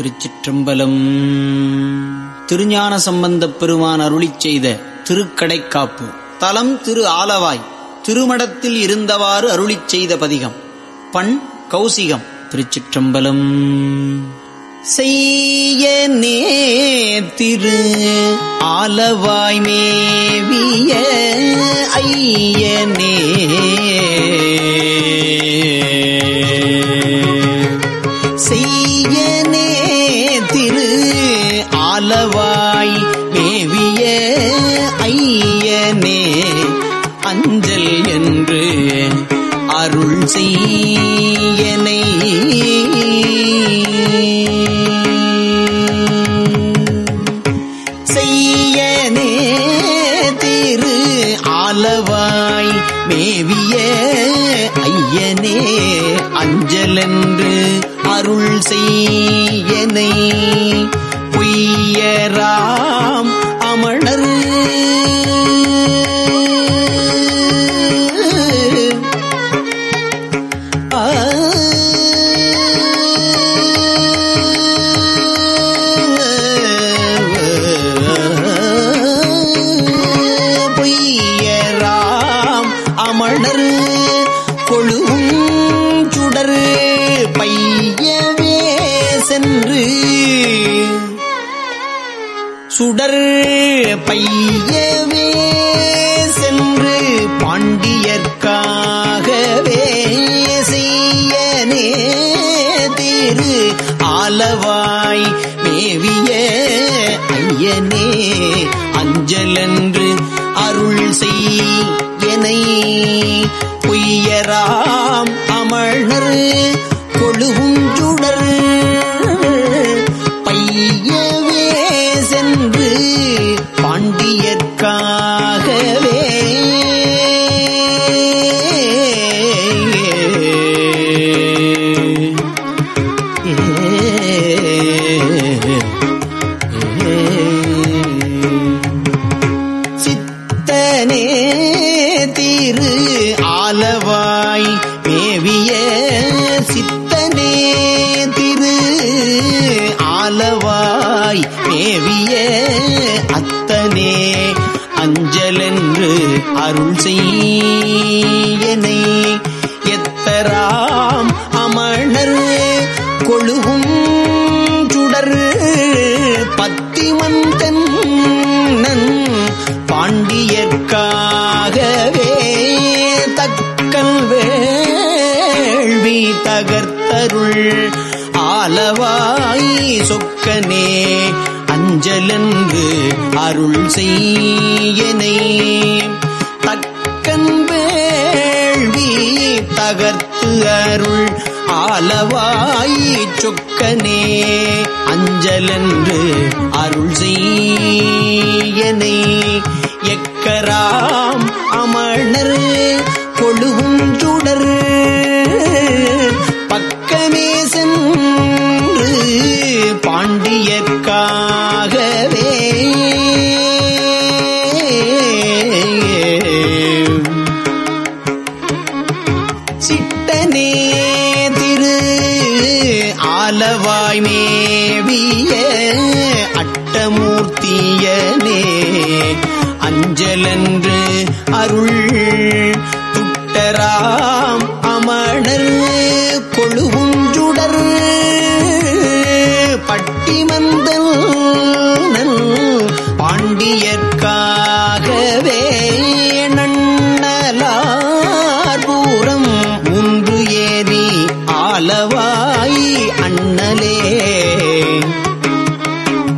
திருச்சிற்றம்பலம். திருஞான சம்பந்தப் பெருமான் அருளி செய்த திருக்கடைக்காப்பு. தலம் திரு ஆலவாய் திருமடத்தில் இருந்தவாறு அருளிச் செய்த பதிகம். பண் கௌசிகம் திருச்சிற்றம்பலம். செய்ய திரு ஆலவாய் மேவிய ஐயனே ஐயனே அஞ்சல் என்று அருள் செய்யனை. செய்யனே திரு ஆலவாய் மேவிய ஐயனே அஞ்சலென்று அருள் செய்யனை. பொய்யராம் அமணர் சுடரு சுடர் பையவே சென்று பாண்டியர்க்காகவே செய்யனே திரு ஆலவாய் மேவிய ஐயனே அஞ்சலென்று அருள் செய்யனை பொய்யராம் அமழ்நர் கொழுவும் சுடர் மேவிய சித்தனே திரு ஆலவாய். மேவிய அத்தனே அஞ்சலென்று அருள் செய்யனை. எத்தராம் அமணர் கொழுகும் சுடர் பத்திமந்தன் பாண்டியர்க்காகவே சொக்கனே அஞ்சலன்று அருள் செய்யனை. தக்கன் வேள்வி தகர்த்து அருள் ஆலவாய் சொக்கனே அஞ்சலன்று அருள் செய்யனை. எக்கராம் அமணர் சிட்டனே திரு ஆலவாய் மேவிய அட்டமூர்த்தியனே. அஞ்சலன்று அருள் துட்டராம்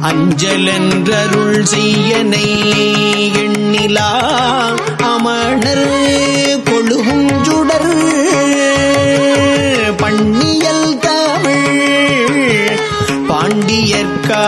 அஞ்சலென்றருள் செய்யனை எண்ணிலா அமணர் கொழுவும் சுடர். பண்ணியல் தமிழ் பாண்டியற்காகவே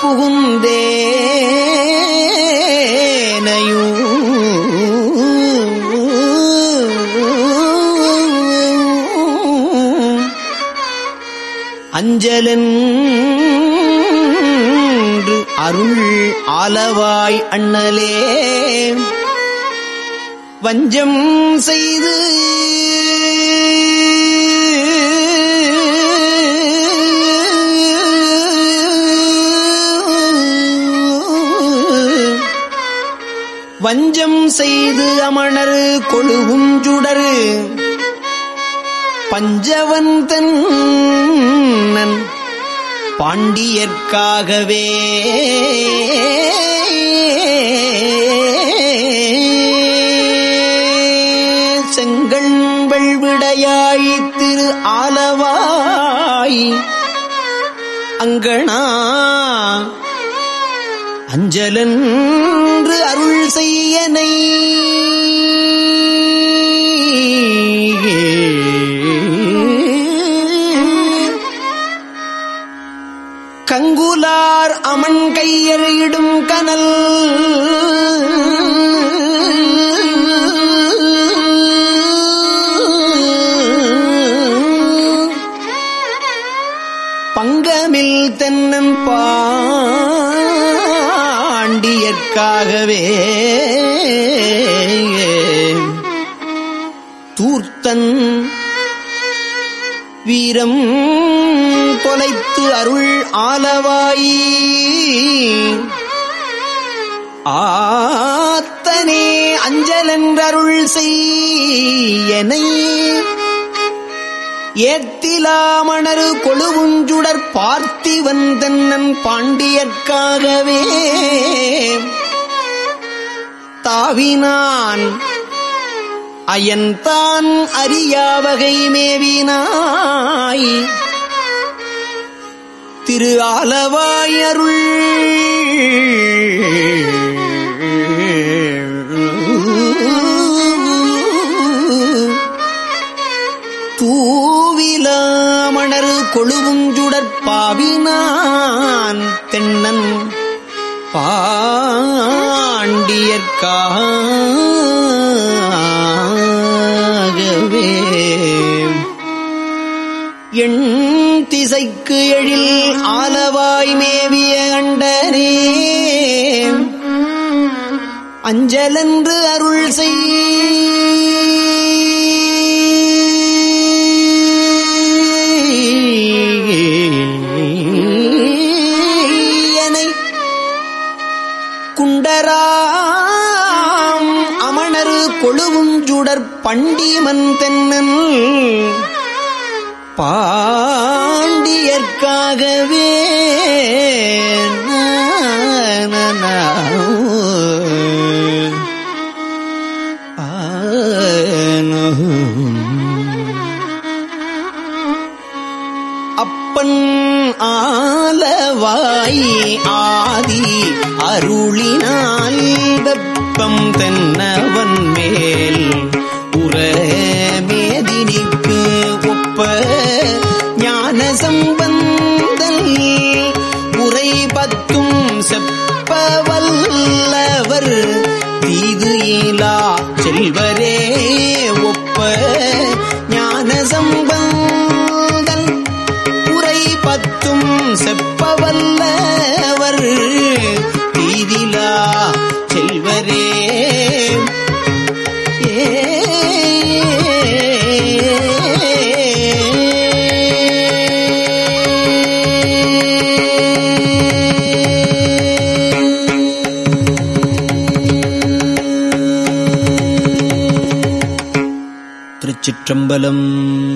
சரண் புகுந்தேனையும் அஞ்சலென்று அருள் ஆலவாய் அண்ணலே வஞ்சம் செய்து வஞ்சம் செய்து அமணர் கொழுவுஞ்சுடரு பஞ்சவந்தன் பாண்டியர்க்காகவே. செங்கண் வெள்விடையாய் திரு ஆலவாய். அங்கனா அஞ்சலன்று அருள் செய்யனை பாண்டியற்காகவே தூர்த்தன் வீரம் தொலைத்து அருள் ஆலவாயி. ஆத்தனே அஞ்சலென்றருள் செய்யனை ஏத்திலாமணரு கொழுவுஞ்சுடர் பார்த்தி தன்னன் பாண்டியற்காகவே தாவினான் அயன்தான் அறியாவகை மேவினாய். திரு ஆலவாயருள் எண் திசைக்கு எழில் ஆலவாய் மேவிய அண்டனே அஞ்சலென்று அருள் செய் குண்டராம் கொழுவும் ஜுடற் பண்டிமன் தென்னன். பாண்டியற்காகவே அப்பன் ஆலவாய் ஆதி அருளினால் வெப்பம் தென்னவன் மேல் உற செல்வரே ஒப்ப ஞான சம்பந்தன் உரை பத்தும் செப்பவல்லவர். தீதிலா செல்வரே चम्बलम्।